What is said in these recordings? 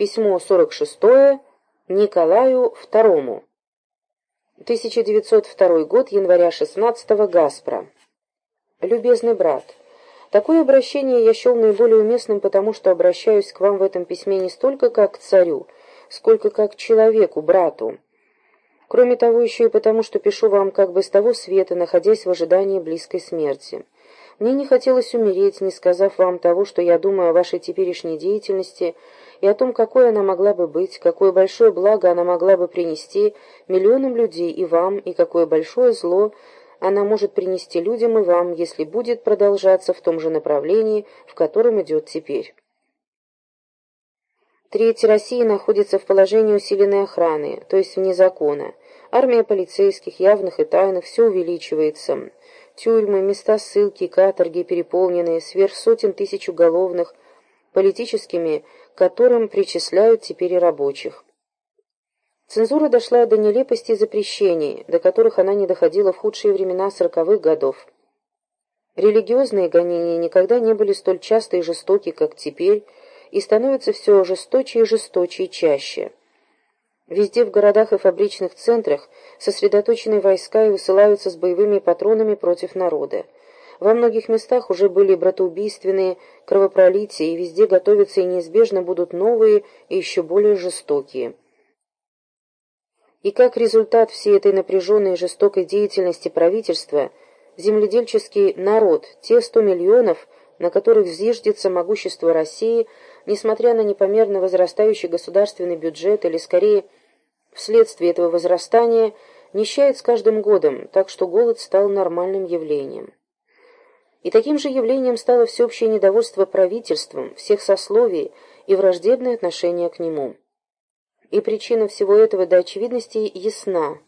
Письмо 46 Николаю II. 1902 год, января 16 Гаспра. Любезный брат, такое обращение я счел наиболее уместным, потому что обращаюсь к вам в этом письме не столько как к царю, сколько как к человеку, брату. Кроме того, еще и потому, что пишу вам как бы с того света, находясь в ожидании близкой смерти. Мне не хотелось умереть, не сказав вам того, что я думаю о вашей теперешней деятельности и о том, какой она могла бы быть, какое большое благо она могла бы принести миллионам людей и вам, и какое большое зло она может принести людям и вам, если будет продолжаться в том же направлении, в котором идет теперь. Третья Россия находится в положении усиленной охраны, то есть вне закона. Армия полицейских, явных и тайных, все увеличивается. Тюрьмы, места ссылки, каторги переполненные, сверх сотен тысяч уголовных, политическими которым причисляют теперь и рабочих. Цензура дошла до нелепости запрещений, до которых она не доходила в худшие времена сороковых годов. Религиозные гонения никогда не были столь часто и жестоки, как теперь, и становятся все жесточе и жесточе и чаще. Везде в городах и фабричных центрах сосредоточены войска и высылаются с боевыми патронами против народа. Во многих местах уже были братоубийственные кровопролития, и везде готовятся и неизбежно будут новые и еще более жестокие. И как результат всей этой напряженной и жестокой деятельности правительства, земледельческий народ, те сто миллионов, на которых зиждется могущество России, несмотря на непомерно возрастающий государственный бюджет, или скорее вследствие этого возрастания, нищает с каждым годом, так что голод стал нормальным явлением. И таким же явлением стало всеобщее недовольство правительством всех сословий и враждебное отношение к нему. И причина всего этого до очевидности ясна.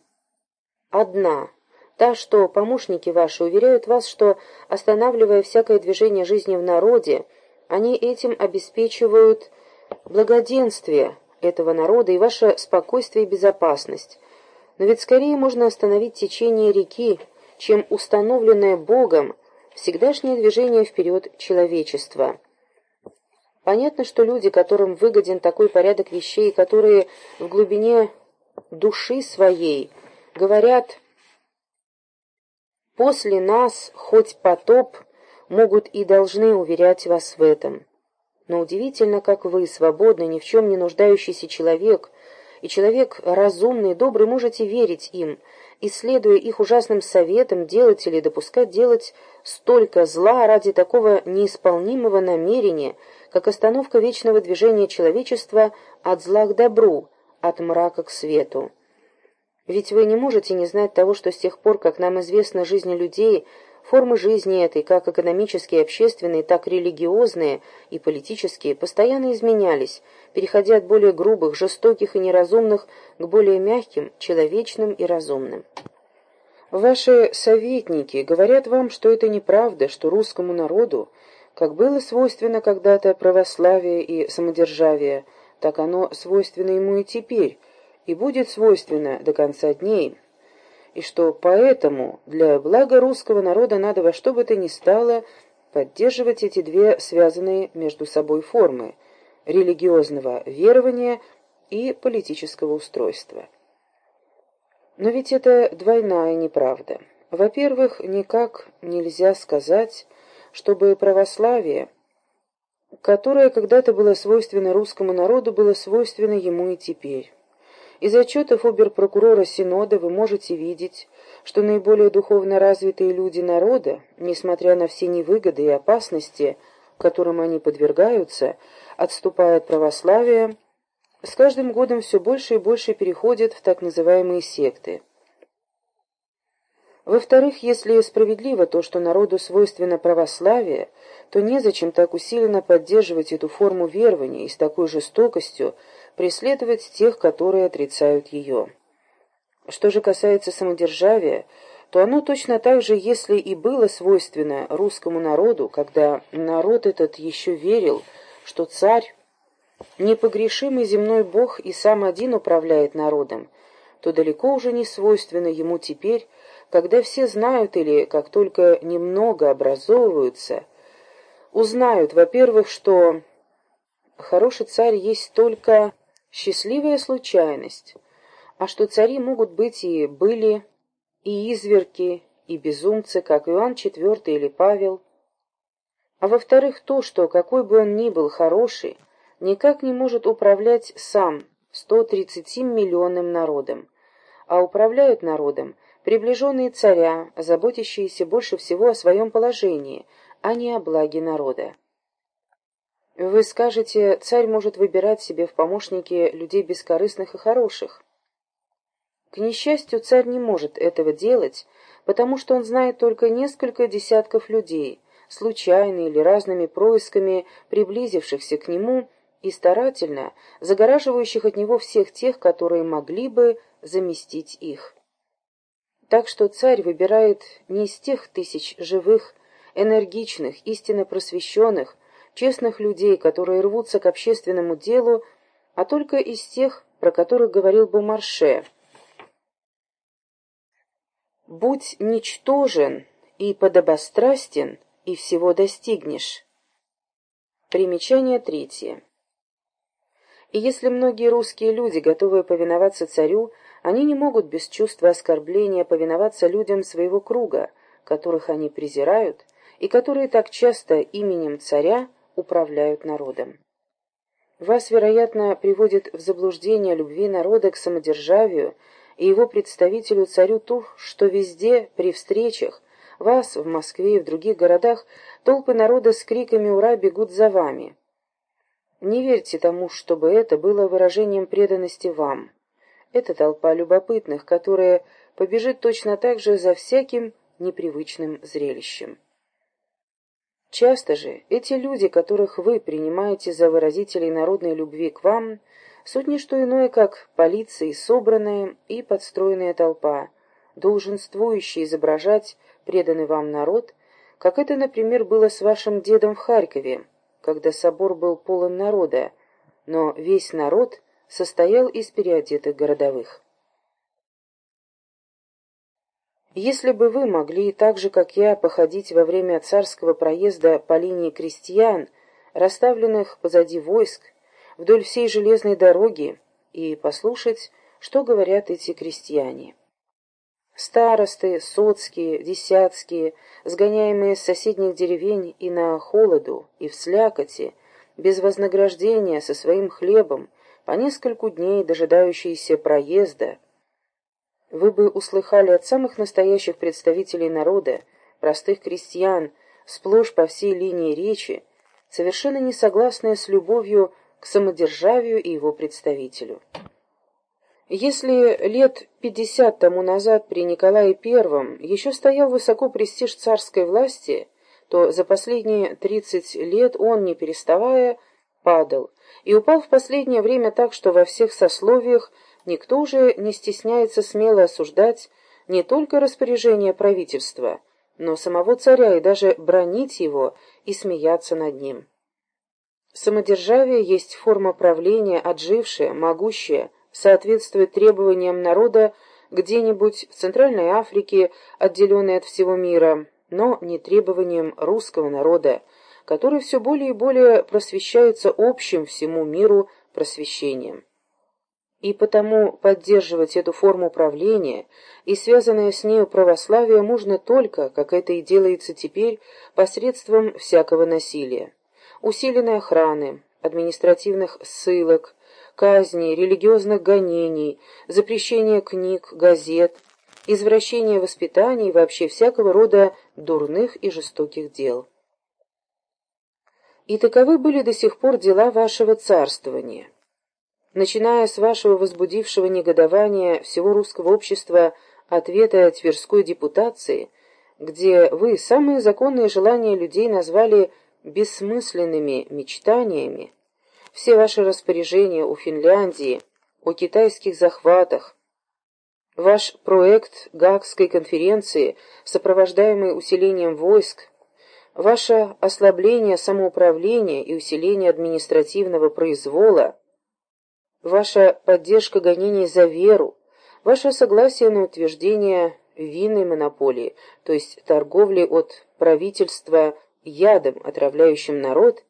Одна. Та, что помощники ваши уверяют вас, что, останавливая всякое движение жизни в народе, они этим обеспечивают благоденствие этого народа и ваше спокойствие и безопасность. Но ведь скорее можно остановить течение реки, чем установленное Богом всегдашнее движение вперед человечества. Понятно, что люди, которым выгоден такой порядок вещей, которые в глубине души своей говорят «после нас хоть потоп», могут и должны уверять вас в этом. Но удивительно, как вы, свободный, ни в чем не нуждающийся человек, и человек разумный, добрый, можете верить им, и, следуя их ужасным советам, делать или допускать делать столько зла ради такого неисполнимого намерения, как остановка вечного движения человечества от зла к добру, от мрака к свету. Ведь вы не можете не знать того, что с тех пор, как нам известна жизнь людей, формы жизни этой, как экономические, общественные, так религиозные и политические, постоянно изменялись, переходя от более грубых, жестоких и неразумных к более мягким, человечным и разумным. Ваши советники говорят вам, что это неправда, что русскому народу, как было свойственно когда-то православие и самодержавие, так оно свойственно ему и теперь, и будет свойственно до конца дней, и что поэтому для блага русского народа надо во что бы то ни стало поддерживать эти две связанные между собой формы – религиозного верования и политического устройства. Но ведь это двойная неправда. Во-первых, никак нельзя сказать, чтобы православие, которое когда-то было свойственно русскому народу, было свойственно ему и теперь. Из отчетов оберпрокурора Синода вы можете видеть, что наиболее духовно развитые люди народа, несмотря на все невыгоды и опасности, которым они подвергаются, отступая от православия, с каждым годом все больше и больше переходят в так называемые секты. Во-вторых, если справедливо то, что народу свойственно православие, то незачем так усиленно поддерживать эту форму верования и с такой жестокостью преследовать тех, которые отрицают ее. Что же касается самодержавия, то оно точно так же, если и было свойственно русскому народу, когда народ этот еще верил, что царь, непогрешимый земной бог и сам один управляет народом, то далеко уже не свойственно ему теперь, когда все знают или, как только немного образовываются, узнают, во-первых, что хороший царь есть только счастливая случайность, а что цари могут быть и были, и изверки, и безумцы, как Иоанн IV или Павел. А во-вторых, то, что какой бы он ни был хороший, никак не может управлять сам 130 миллионным народом, а управляют народом приближенные царя, заботящиеся больше всего о своем положении, а не о благе народа. Вы скажете, царь может выбирать себе в помощники людей бескорыстных и хороших. К несчастью, царь не может этого делать, потому что он знает только несколько десятков людей, случайно или разными происками приблизившихся к нему и старательно загораживающих от него всех тех, которые могли бы заместить их. Так что царь выбирает не из тех тысяч живых, энергичных, истинно просвещенных, честных людей, которые рвутся к общественному делу, а только из тех, про которых говорил Бомарше. «Будь ничтожен и подобострастен, и всего достигнешь». Примечание третье. И если многие русские люди, готовые повиноваться царю, они не могут без чувства оскорбления повиноваться людям своего круга, которых они презирают, и которые так часто именем царя управляют народом. Вас, вероятно, приводит в заблуждение любви народа к самодержавию и его представителю царю то, что везде, при встречах, вас, в Москве и в других городах, толпы народа с криками «Ура!» бегут за вами. Не верьте тому, чтобы это было выражением преданности вам. Это толпа любопытных, которая побежит точно так же за всяким непривычным зрелищем. Часто же эти люди, которых вы принимаете за выразителей народной любви к вам, суть не что иное, как полиция, собранная и подстроенная толпа, долженствующая изображать преданный вам народ, как это, например, было с вашим дедом в Харькове, когда собор был полон народа, но весь народ состоял из переодетых городовых. Если бы вы могли так же, как я, походить во время царского проезда по линии крестьян, расставленных позади войск, вдоль всей железной дороги, и послушать, что говорят эти крестьяне. Старосты, соцкие, десятские, сгоняемые с соседних деревень и на холоду, и в слякоти, без вознаграждения, со своим хлебом, по нескольку дней дожидающиеся проезда, вы бы услыхали от самых настоящих представителей народа, простых крестьян, сплошь по всей линии речи, совершенно не согласные с любовью к самодержавию и его представителю. Если лет пятьдесят тому назад при Николае I еще стоял высоко престиж царской власти, то за последние тридцать лет он, не переставая, падал, и упал в последнее время так, что во всех сословиях никто уже не стесняется смело осуждать не только распоряжение правительства, но самого царя и даже бронить его и смеяться над ним. Самодержавие есть форма правления, отжившая, могущая, соответствует требованиям народа где-нибудь в Центральной Африке, отделенной от всего мира, но не требованиям русского народа, который все более и более просвещается общим всему миру просвещением. И потому поддерживать эту форму правления и связанное с нею православие можно только, как это и делается теперь, посредством всякого насилия. Усиленной охраны, административных ссылок, казней, религиозных гонений, запрещения книг, газет, извращения воспитания и вообще всякого рода дурных и жестоких дел. И таковы были до сих пор дела вашего царствования. Начиная с вашего возбудившего негодования всего русского общества ответа Тверской депутации, где вы самые законные желания людей назвали бессмысленными мечтаниями, все ваши распоряжения о Финляндии, о китайских захватах, ваш проект Гаагской конференции, сопровождаемый усилением войск, Ваше ослабление самоуправления и усиление административного произвола, ваша поддержка гонений за веру, ваше согласие на утверждение винной монополии, то есть торговли от правительства ядом, отравляющим народ,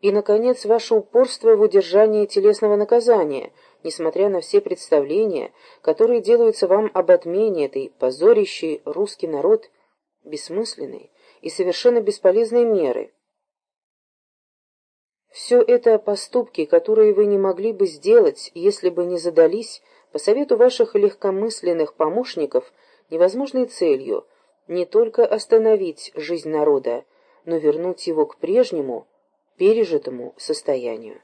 И, наконец, ваше упорство в удержании телесного наказания, несмотря на все представления, которые делаются вам об отмене этой позорящей русский народ бессмысленной и совершенно бесполезной меры. Все это поступки, которые вы не могли бы сделать, если бы не задались, по совету ваших легкомысленных помощников, невозможной целью не только остановить жизнь народа, но вернуть его к прежнему, пережитому состоянию.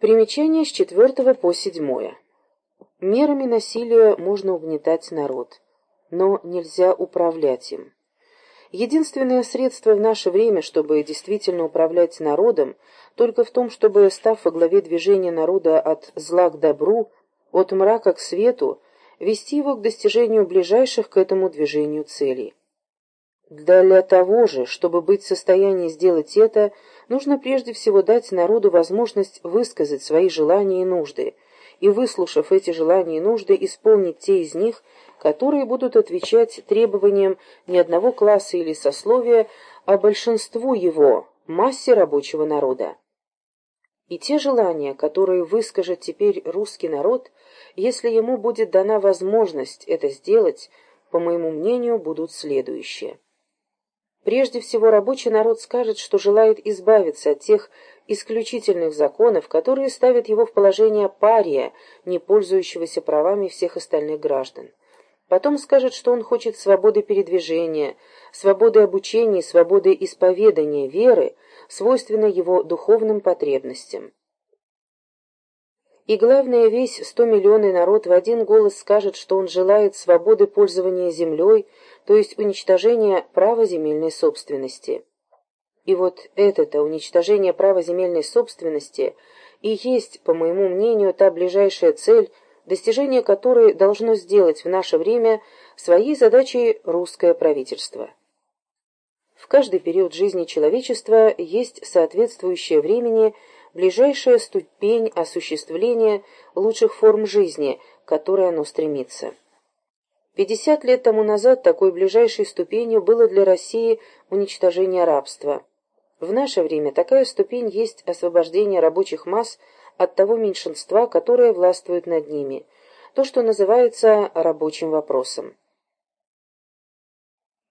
Примечание с четвертого по седьмое. Мерами насилия можно угнетать народ, но нельзя управлять им. Единственное средство в наше время, чтобы действительно управлять народом, только в том, чтобы, став во главе движения народа от зла к добру, от мрака к свету, вести его к достижению ближайших к этому движению целей. Для того же, чтобы быть в состоянии сделать это, нужно прежде всего дать народу возможность высказать свои желания и нужды, и, выслушав эти желания и нужды, исполнить те из них, которые будут отвечать требованиям не одного класса или сословия, а большинству его, массе рабочего народа. И те желания, которые выскажет теперь русский народ, если ему будет дана возможность это сделать, по моему мнению, будут следующие. Прежде всего, рабочий народ скажет, что желает избавиться от тех исключительных законов, которые ставят его в положение пария, не пользующегося правами всех остальных граждан. Потом скажет, что он хочет свободы передвижения, свободы обучения свободы исповедания веры, свойственной его духовным потребностям. И главное, весь стомиллионный народ в один голос скажет, что он желает свободы пользования землей, то есть уничтожения права земельной собственности. И вот это-то уничтожение права земельной собственности и есть, по моему мнению, та ближайшая цель, достижение которой должно сделать в наше время своей задачей русское правительство. В каждый период жизни человечества есть соответствующее времени – ближайшая ступень осуществления лучших форм жизни, к которой оно стремится. Пятьдесят лет тому назад такой ближайшей ступенью было для России уничтожение рабства. В наше время такая ступень есть освобождение рабочих масс от того меньшинства, которое властвует над ними, то, что называется рабочим вопросом.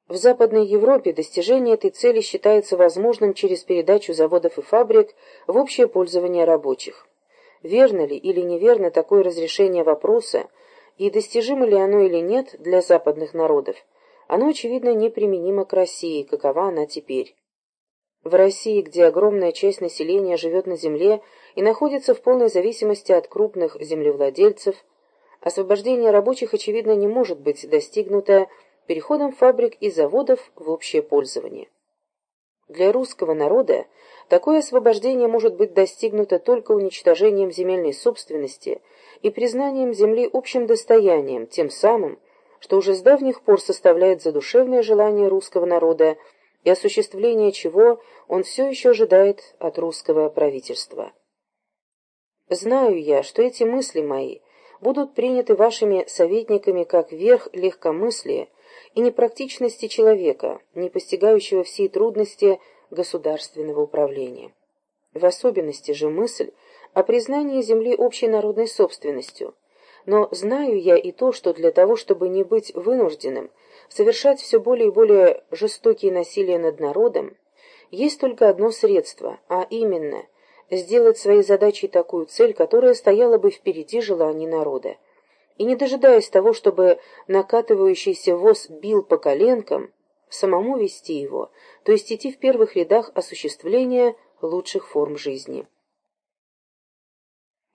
В Западной Европе достижение этой цели считается возможным через передачу заводов и фабрик в общее пользование рабочих. Верно ли или неверно такое разрешение вопроса, и достижимо ли оно или нет для западных народов, оно, очевидно, неприменимо к России, какова она теперь. В России, где огромная часть населения живет на земле и находится в полной зависимости от крупных землевладельцев, освобождение рабочих, очевидно, не может быть достигнуто переходом фабрик и заводов в общее пользование. Для русского народа такое освобождение может быть достигнуто только уничтожением земельной собственности и признанием земли общим достоянием, тем самым, что уже с давних пор составляет задушевное желание русского народа и осуществление чего он все еще ожидает от русского правительства. Знаю я, что эти мысли мои будут приняты вашими советниками как верх легкомыслия и непрактичности человека, не постигающего всей трудности государственного управления. В особенности же мысль о признании земли общей народной собственностью. Но знаю я и то, что для того, чтобы не быть вынужденным совершать все более и более жестокие насилия над народом, есть только одно средство, а именно сделать своей задачей такую цель, которая стояла бы впереди желаний народа и, не дожидаясь того, чтобы накатывающийся воз бил по коленкам, самому вести его, то есть идти в первых рядах осуществления лучших форм жизни.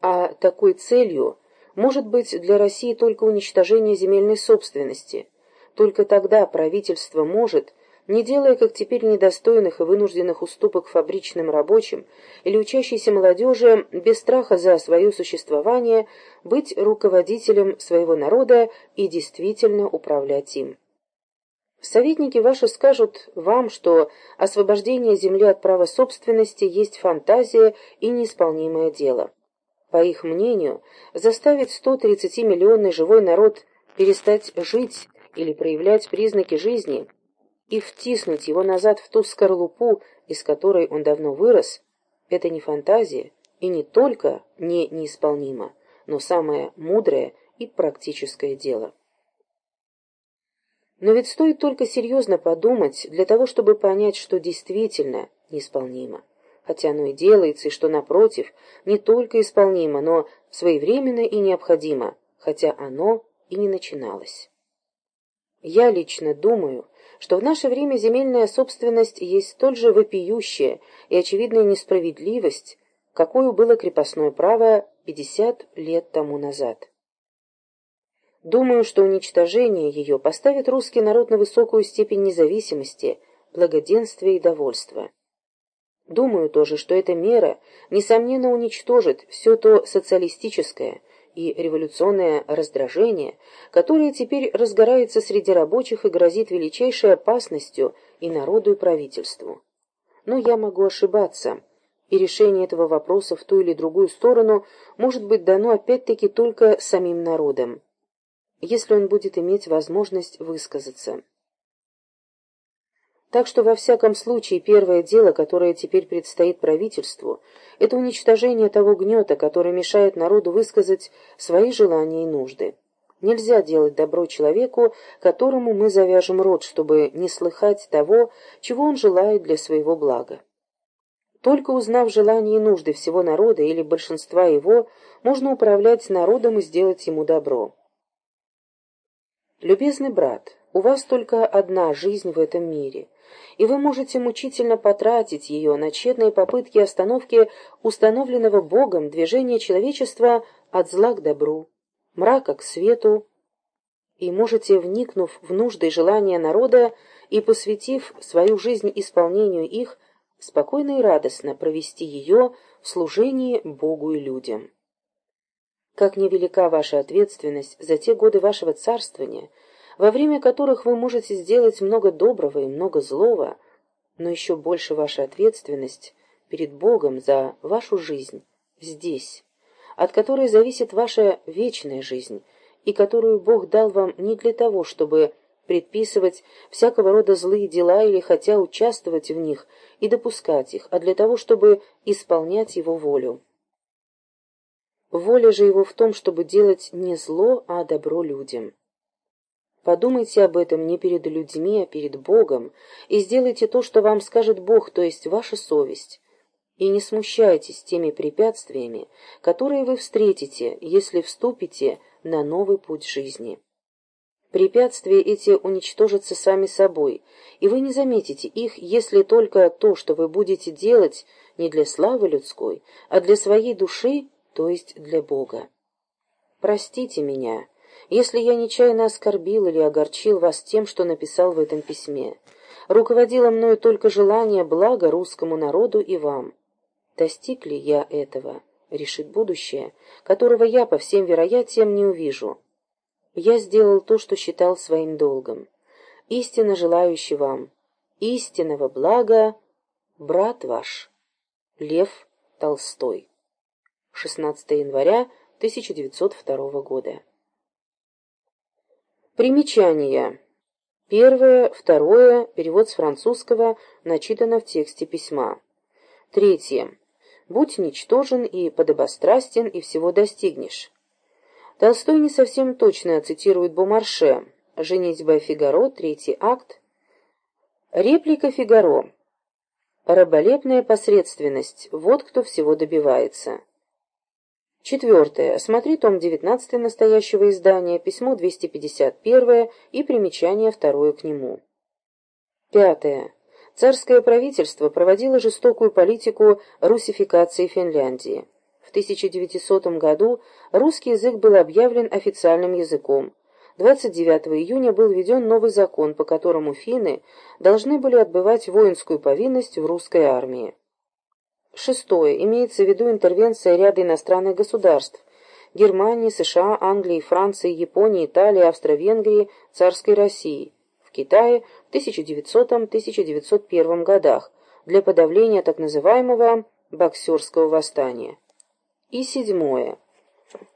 А такой целью может быть для России только уничтожение земельной собственности. Только тогда правительство может не делая, как теперь, недостойных и вынужденных уступок фабричным рабочим или учащейся молодежи, без страха за свое существование, быть руководителем своего народа и действительно управлять им. Советники ваши скажут вам, что освобождение земли от права собственности есть фантазия и неисполнимое дело. По их мнению, заставить 130-миллионный живой народ перестать жить или проявлять признаки жизни – и втиснуть его назад в ту скорлупу из которой он давно вырос, это не фантазия и не только не неисполнимо, но самое мудрое и практическое дело. Но ведь стоит только серьезно подумать для того, чтобы понять, что действительно неисполнимо. Хотя оно и делается, и что, напротив, не только исполнимо, но своевременно и необходимо, хотя оно и не начиналось. Я лично думаю, что в наше время земельная собственность есть столь же вопиющая и очевидная несправедливость, какую было крепостное право 50 лет тому назад. Думаю, что уничтожение ее поставит русский народ на высокую степень независимости, благоденствия и довольства. Думаю тоже, что эта мера, несомненно, уничтожит все то социалистическое и революционное раздражение, которое теперь разгорается среди рабочих и грозит величайшей опасностью и народу, и правительству. Но я могу ошибаться, и решение этого вопроса в ту или другую сторону может быть дано опять-таки только самим народом, если он будет иметь возможность высказаться. Так что во всяком случае первое дело, которое теперь предстоит правительству, это уничтожение того гнета, который мешает народу высказать свои желания и нужды. Нельзя делать добро человеку, которому мы завяжем рот, чтобы не слыхать того, чего он желает для своего блага. Только узнав желания и нужды всего народа или большинства его, можно управлять народом и сделать ему добро. Любезный брат, у вас только одна жизнь в этом мире, и вы можете мучительно потратить ее на тщетные попытки остановки установленного Богом движения человечества от зла к добру, мрака к свету, и можете, вникнув в нужды и желания народа и посвятив свою жизнь исполнению их, спокойно и радостно провести ее в служении Богу и людям. Как невелика ваша ответственность за те годы вашего царствования, во время которых вы можете сделать много доброго и много злого, но еще больше ваша ответственность перед Богом за вашу жизнь здесь, от которой зависит ваша вечная жизнь, и которую Бог дал вам не для того, чтобы предписывать всякого рода злые дела или хотя участвовать в них и допускать их, а для того, чтобы исполнять Его волю. Воля же Его в том, чтобы делать не зло, а добро людям. Подумайте об этом не перед людьми, а перед Богом, и сделайте то, что вам скажет Бог, то есть ваша совесть. И не смущайтесь теми препятствиями, которые вы встретите, если вступите на новый путь жизни. Препятствия эти уничтожатся сами собой, и вы не заметите их, если только то, что вы будете делать, не для славы людской, а для своей души, то есть для Бога. Простите меня, если я нечаянно оскорбил или огорчил вас тем, что написал в этом письме. Руководило мною только желание блага русскому народу и вам. Достиг ли я этого, решит будущее, которого я по всем вероятиям не увижу. Я сделал то, что считал своим долгом. Истинно желающий вам истинного блага, брат ваш, Лев Толстой. 16 января 1902 года. Примечания. Первое, второе, перевод с французского, начитано в тексте письма. Третье. Будь ничтожен и подобострастен, и всего достигнешь. Толстой не совсем точно цитирует Бомарше. «Женитьба Фигаро», третий акт. Реплика Фигаро. Раболепная посредственность. Вот кто всего добивается. Четвертое. Смотри том 19 настоящего издания, письмо 251 и примечание второе к нему. Пятое. Царское правительство проводило жестокую политику русификации Финляндии. В 1900 году русский язык был объявлен официальным языком. 29 июня был введен новый закон, по которому финны должны были отбывать воинскую повинность в русской армии. Шестое. Имеется в виду интервенция ряда иностранных государств – Германии, США, Англии, Франции, Японии, Италии, Австро-Венгрии, Царской России, в Китае в 1900-1901 годах для подавления так называемого «боксерского восстания». И седьмое.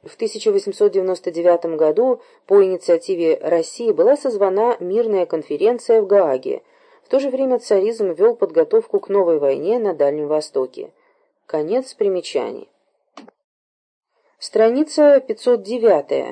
В 1899 году по инициативе России была созвана мирная конференция в Гааге, то же время царизм вел подготовку к новой войне на Дальнем Востоке. Конец примечаний. Страница 509.